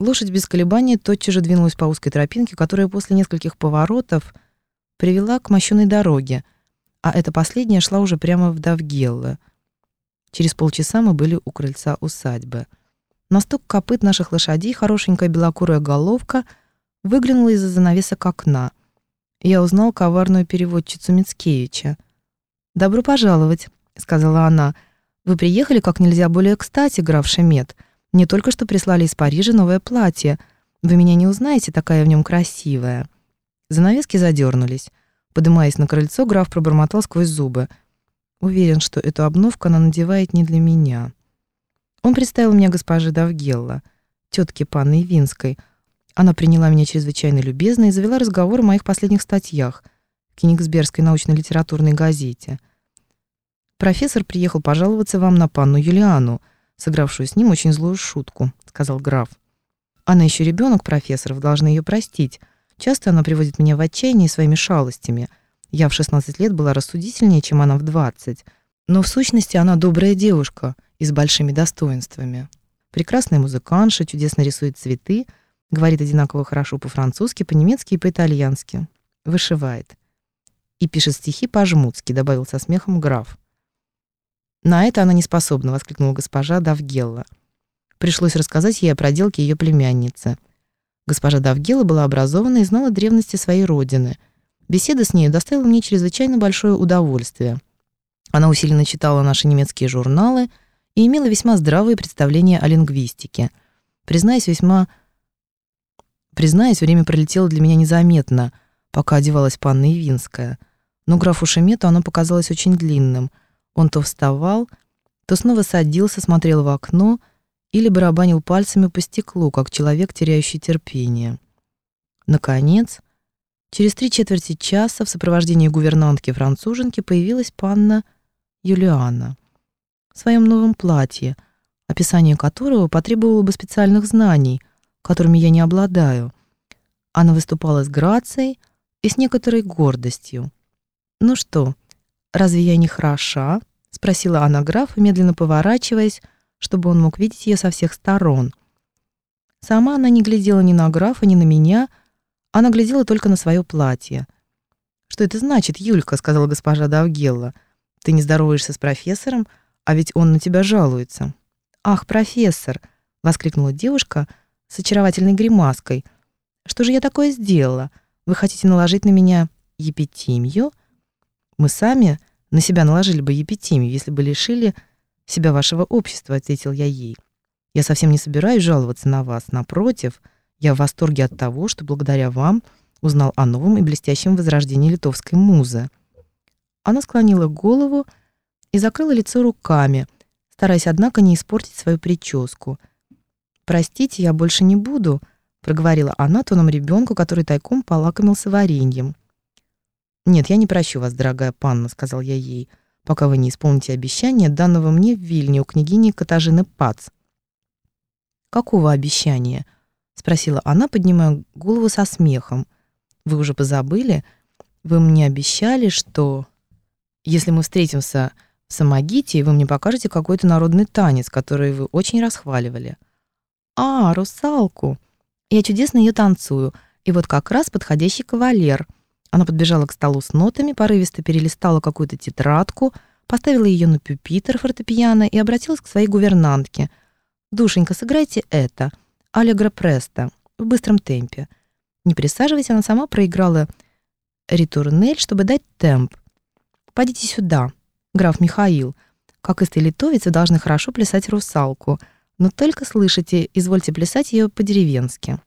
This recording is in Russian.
Лошадь без колебаний тотчас же двинулась по узкой тропинке, которая после нескольких поворотов привела к мощенной дороге, а эта последняя шла уже прямо в Давгелло. Через полчаса мы были у крыльца усадьбы. На стук копыт наших лошадей хорошенькая белокурая головка выглянула из-за занавесок окна. Я узнал коварную переводчицу Мицкевича. «Добро пожаловать», — сказала она. «Вы приехали как нельзя более кстати, граф Шемет. Мне только что прислали из Парижа новое платье. Вы меня не узнаете, такая в нем красивая». Занавески задернулись. Подымаясь на крыльцо, граф пробормотал сквозь зубы. Уверен, что эту обновку она надевает не для меня. Он представил меня госпоже Давгелла, тетке Панны Винской. Она приняла меня чрезвычайно любезно и завела разговор о моих последних статьях в Кенигсбергской научно-литературной газете. «Профессор приехал пожаловаться вам на панну Юлиану, сыгравшую с ним очень злую шутку», — сказал граф. «Она еще ребенок профессоров, должны ее простить. Часто она приводит меня в отчаяние своими шалостями. Я в 16 лет была рассудительнее, чем она в 20. Но в сущности она добрая девушка и с большими достоинствами. Прекрасная музыкантша, чудесно рисует цветы, говорит одинаково хорошо по-французски, по-немецки и по-итальянски. Вышивает. И пишет стихи по-жмутски, добавил со смехом граф. На это она не способна, воскликнула госпожа Давгелла. Пришлось рассказать ей о проделке ее племянницы — Госпожа Давгела была образована и знала древности своей родины. Беседа с ней доставила мне чрезвычайно большое удовольствие. Она усиленно читала наши немецкие журналы и имела весьма здравые представления о лингвистике. Признаюсь, весьма... Признаюсь, время пролетело для меня незаметно, пока одевалась панна Ивинская. Но графу Шемету оно показалось очень длинным. Он то вставал, то снова садился, смотрел в окно — или барабанил пальцами по стеклу, как человек, теряющий терпение. Наконец, через три четверти часа в сопровождении гувернантки-француженки появилась панна Юлиана в своем новом платье, описание которого потребовало бы специальных знаний, которыми я не обладаю. Она выступала с грацией и с некоторой гордостью. «Ну что, разве я не хороша?» — спросила она графа, медленно поворачиваясь, чтобы он мог видеть ее со всех сторон. Сама она не глядела ни на графа, ни на меня, она глядела только на свое платье. «Что это значит, Юлька?» — сказала госпожа Давгелла. «Ты не здороваешься с профессором, а ведь он на тебя жалуется». «Ах, профессор!» — воскликнула девушка с очаровательной гримаской. «Что же я такое сделала? Вы хотите наложить на меня епитимию?» «Мы сами на себя наложили бы епитимию, если бы лишили себя вашего общества», — ответил я ей. «Я совсем не собираюсь жаловаться на вас. Напротив, я в восторге от того, что благодаря вам узнал о новом и блестящем возрождении литовской музы». Она склонила голову и закрыла лицо руками, стараясь, однако, не испортить свою прическу. «Простите, я больше не буду», — проговорила она тоном ребенку, который тайком полакомился вареньем. «Нет, я не прощу вас, дорогая панна», — сказал я ей пока вы не исполните обещание, данного мне в Вильне у княгини Катажины Пац. «Какого обещания?» — спросила она, поднимая голову со смехом. «Вы уже позабыли? Вы мне обещали, что если мы встретимся в Самогите, вы мне покажете какой-то народный танец, который вы очень расхваливали». «А, русалку! Я чудесно ее танцую, и вот как раз подходящий кавалер — она подбежала к столу с нотами, порывисто перелистала какую-то тетрадку, поставила ее на пюпитр фортепиано и обратилась к своей гувернантке. «Душенька, сыграйте это, аллегро престо, в быстром темпе». Не присаживаясь, она сама проиграла ритурнель, чтобы дать темп. «Пойдите сюда, граф Михаил. Как истый литовец, вы должны хорошо плясать русалку, но только слышите, извольте плясать ее по-деревенски».